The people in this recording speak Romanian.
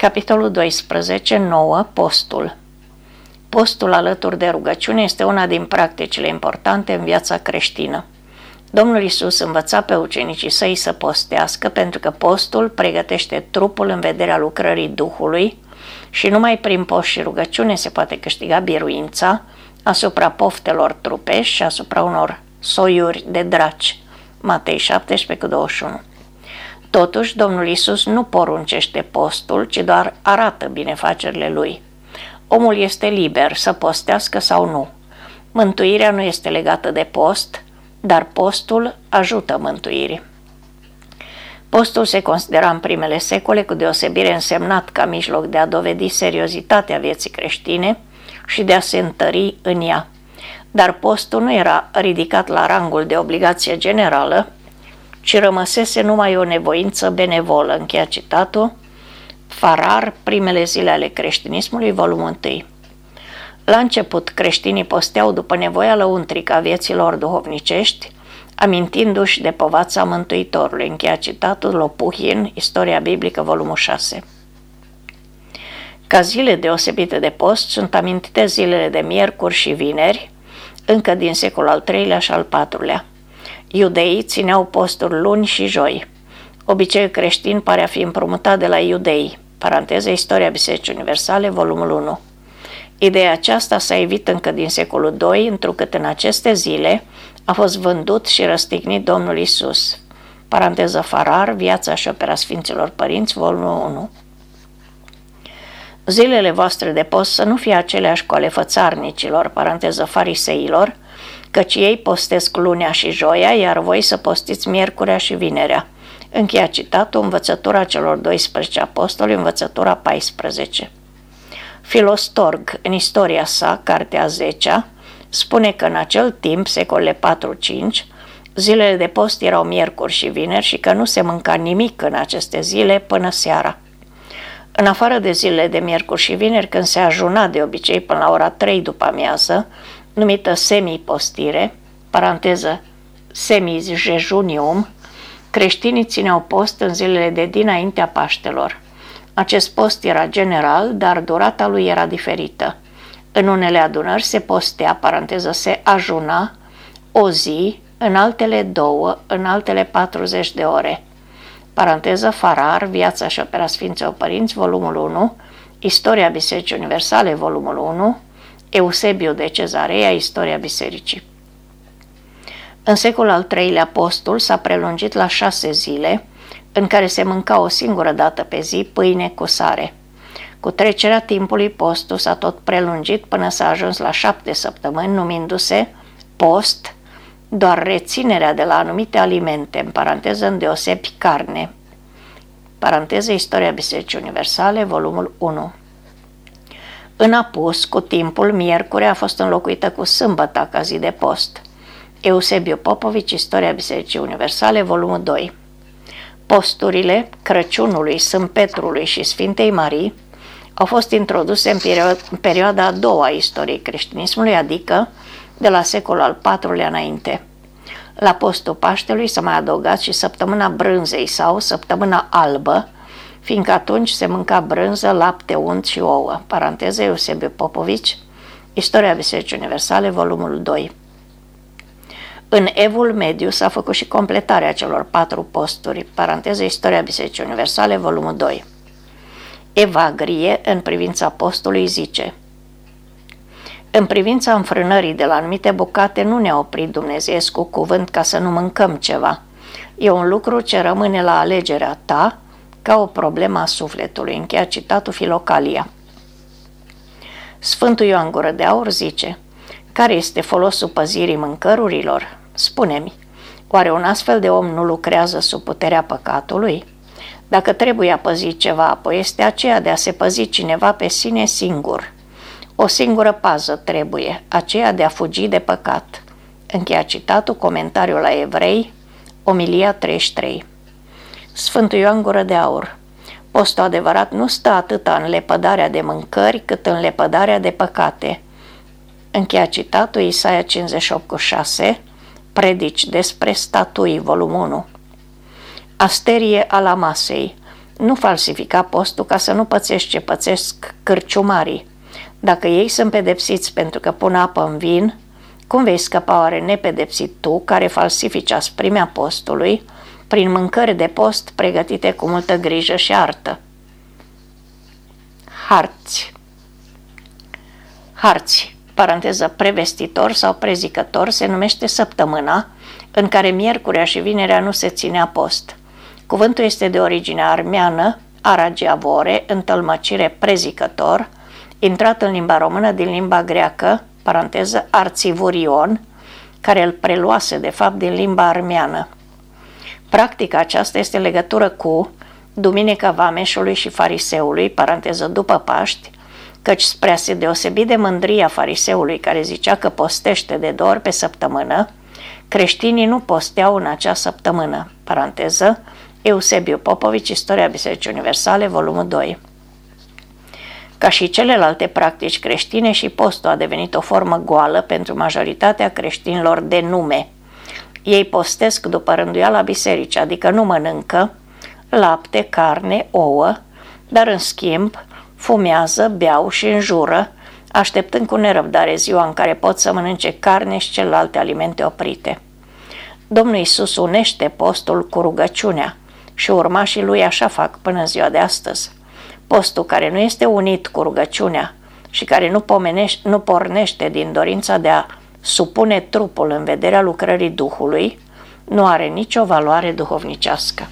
Capitolul 12. 9. Postul Postul alături de rugăciune este una din practicile importante în viața creștină. Domnul Isus învăța pe ucenicii săi să postească pentru că postul pregătește trupul în vederea lucrării Duhului și numai prin post și rugăciune se poate câștiga biruința asupra poftelor trupești și asupra unor soiuri de draci. Matei 17 cu 21 Totuși, Domnul Isus nu poruncește postul, ci doar arată binefacerile lui. Omul este liber să postească sau nu. Mântuirea nu este legată de post, dar postul ajută mântuirii. Postul se considera în primele secole cu deosebire însemnat ca mijloc de a dovedi seriozitatea vieții creștine și de a se întări în ea. Dar postul nu era ridicat la rangul de obligație generală, ci rămăsese numai o nevoință benevolă, încheia citatul, Farar, primele zile ale creștinismului, volumul 1. La început, creștinii posteau după nevoia lăuntrică a vieților duhovnicești, amintindu-și de povața Mântuitorului, încheia citatul Lopuhin, Istoria Biblică, volumul 6. Ca zile deosebite de post sunt amintite zilele de miercuri și vineri, încă din secolul al III-lea și al IV-lea. Iudeii țineau posturi luni și joi. Obiceiul creștin pare a fi împrumutat de la iudei. Paranteză Istoria Bisericii Universale, volumul 1. Ideea aceasta s-a evit încă din secolul II, întrucât în aceste zile a fost vândut și răstignit Domnul Isus. Paranteză Farar, Viața și opera Sfinților Părinți, volumul 1. Zilele voastre de post să nu fie aceleași cu ale fățarnicilor, paranteză fariseilor, căci ei postesc lunea și joia, iar voi să postiți miercurea și vinerea. Încheia citatul învățătura celor 12 apostoli, învățătura 14. Filostorg, în istoria sa, cartea 10 spune că în acel timp, secolele 4-5, zilele de post erau miercuri și vineri și că nu se mânca nimic în aceste zile până seara. În afară de zilele de miercuri și vineri, când se ajuna de obicei până la ora 3 după amiază, numită semi-postire, paranteză semis-jejunium, creștinii țineau post în zilele de dinaintea Paștelor. Acest post era general, dar durata lui era diferită. În unele adunări se postea, paranteză, se ajuna o zi, în altele două, în altele 40 de ore. Paranteză Farar, Viața și opera Sfinților Părinți, volumul 1, Istoria Bisericii Universale, volumul 1, Eusebiu de Cezarea, Istoria Bisericii. În secolul al III-lea postul s-a prelungit la șase zile, în care se mânca o singură dată pe zi pâine cu sare. Cu trecerea timpului postul s-a tot prelungit până s-a ajuns la șapte săptămâni, numindu-se post, doar reținerea de la anumite alimente, în paranteză îndeosebi carne. Paranteză Istoria Bisericii Universale, volumul 1. În apus, cu timpul, miercuri a fost înlocuită cu sâmbăta ca zi de post. Eusebiu Popovici, Istoria Bisericii Universale, volumul 2. Posturile Crăciunului, Sânt Petrului și Sfintei Marii au fost introduse în, perio- în perioada a doua a istoriei creștinismului, adică de la secolul al IV-lea înainte. La postul Paștelui s-a mai adăugat și săptămâna brânzei sau săptămâna albă, fiindcă atunci se mânca brânză, lapte, unt și ouă. Paranteză Eusebiu Popovici, Istoria Bisericii Universale, volumul 2. În Evul Mediu s-a făcut și completarea celor patru posturi, paranteză Istoria Bisericii Universale, volumul 2. Evagrie, în privința postului, zice În privința înfrânării de la anumite bucate nu ne-a oprit Dumnezeu cu cuvânt ca să nu mâncăm ceva. E un lucru ce rămâne la alegerea ta, ca o problemă a sufletului. Încheia citatul Filocalia. Sfântul Ioan Gură de Aur zice, care este folosul păzirii mâncărurilor? Spune-mi, oare un astfel de om nu lucrează sub puterea păcatului? Dacă trebuie a păzi ceva, apoi este aceea de a se păzi cineva pe sine singur. O singură pază trebuie, aceea de a fugi de păcat. Încheia citatul, comentariul la Evrei, Omilia 33. Sfântul Ioan Gură de Aur Postul adevărat nu stă atât în lepădarea de mâncări, cât în lepădarea de păcate. Încheia citatul Isaia 58 cu 6, Predici despre statui, volumul 1. Asterie ala masei. Nu falsifica postul ca să nu pățești ce pățesc cârciumarii. Dacă ei sunt pedepsiți pentru că pun apă în vin, cum vei scăpa oare nepedepsit tu, care falsifici asprimea postului, prin mâncări de post pregătite cu multă grijă și artă? Harți Harți, paranteză prevestitor sau prezicător, se numește săptămâna în care miercurea și vinerea nu se ținea post. Cuvântul este de origine armeană, aragiavore, întâlmăcire prezicător, intrat în limba română din limba greacă, paranteză arțivurion, care îl preluase de fapt din limba armeană. Practica aceasta este legătură cu Duminica Vameșului și Fariseului, paranteză după Paști, căci spre a se deosebi de mândria fariseului care zicea că postește de două ori pe săptămână, creștinii nu posteau în acea săptămână, paranteză, Eusebiu Popovici, Istoria Bisericii Universale, volumul 2. Ca și celelalte practici creștine și postul a devenit o formă goală pentru majoritatea creștinilor de nume. Ei postesc după rânduiala bisericii, adică nu mănâncă lapte, carne, ouă, dar în schimb fumează, beau și înjură, așteptând cu nerăbdare ziua în care pot să mănânce carne și celelalte alimente oprite. Domnul Isus unește postul cu rugăciunea și urmașii lui așa fac până în ziua de astăzi. Postul care nu este unit cu rugăciunea și care nu, pomenește, nu pornește din dorința de a supune trupul în vederea lucrării Duhului, nu are nicio valoare duhovnicească.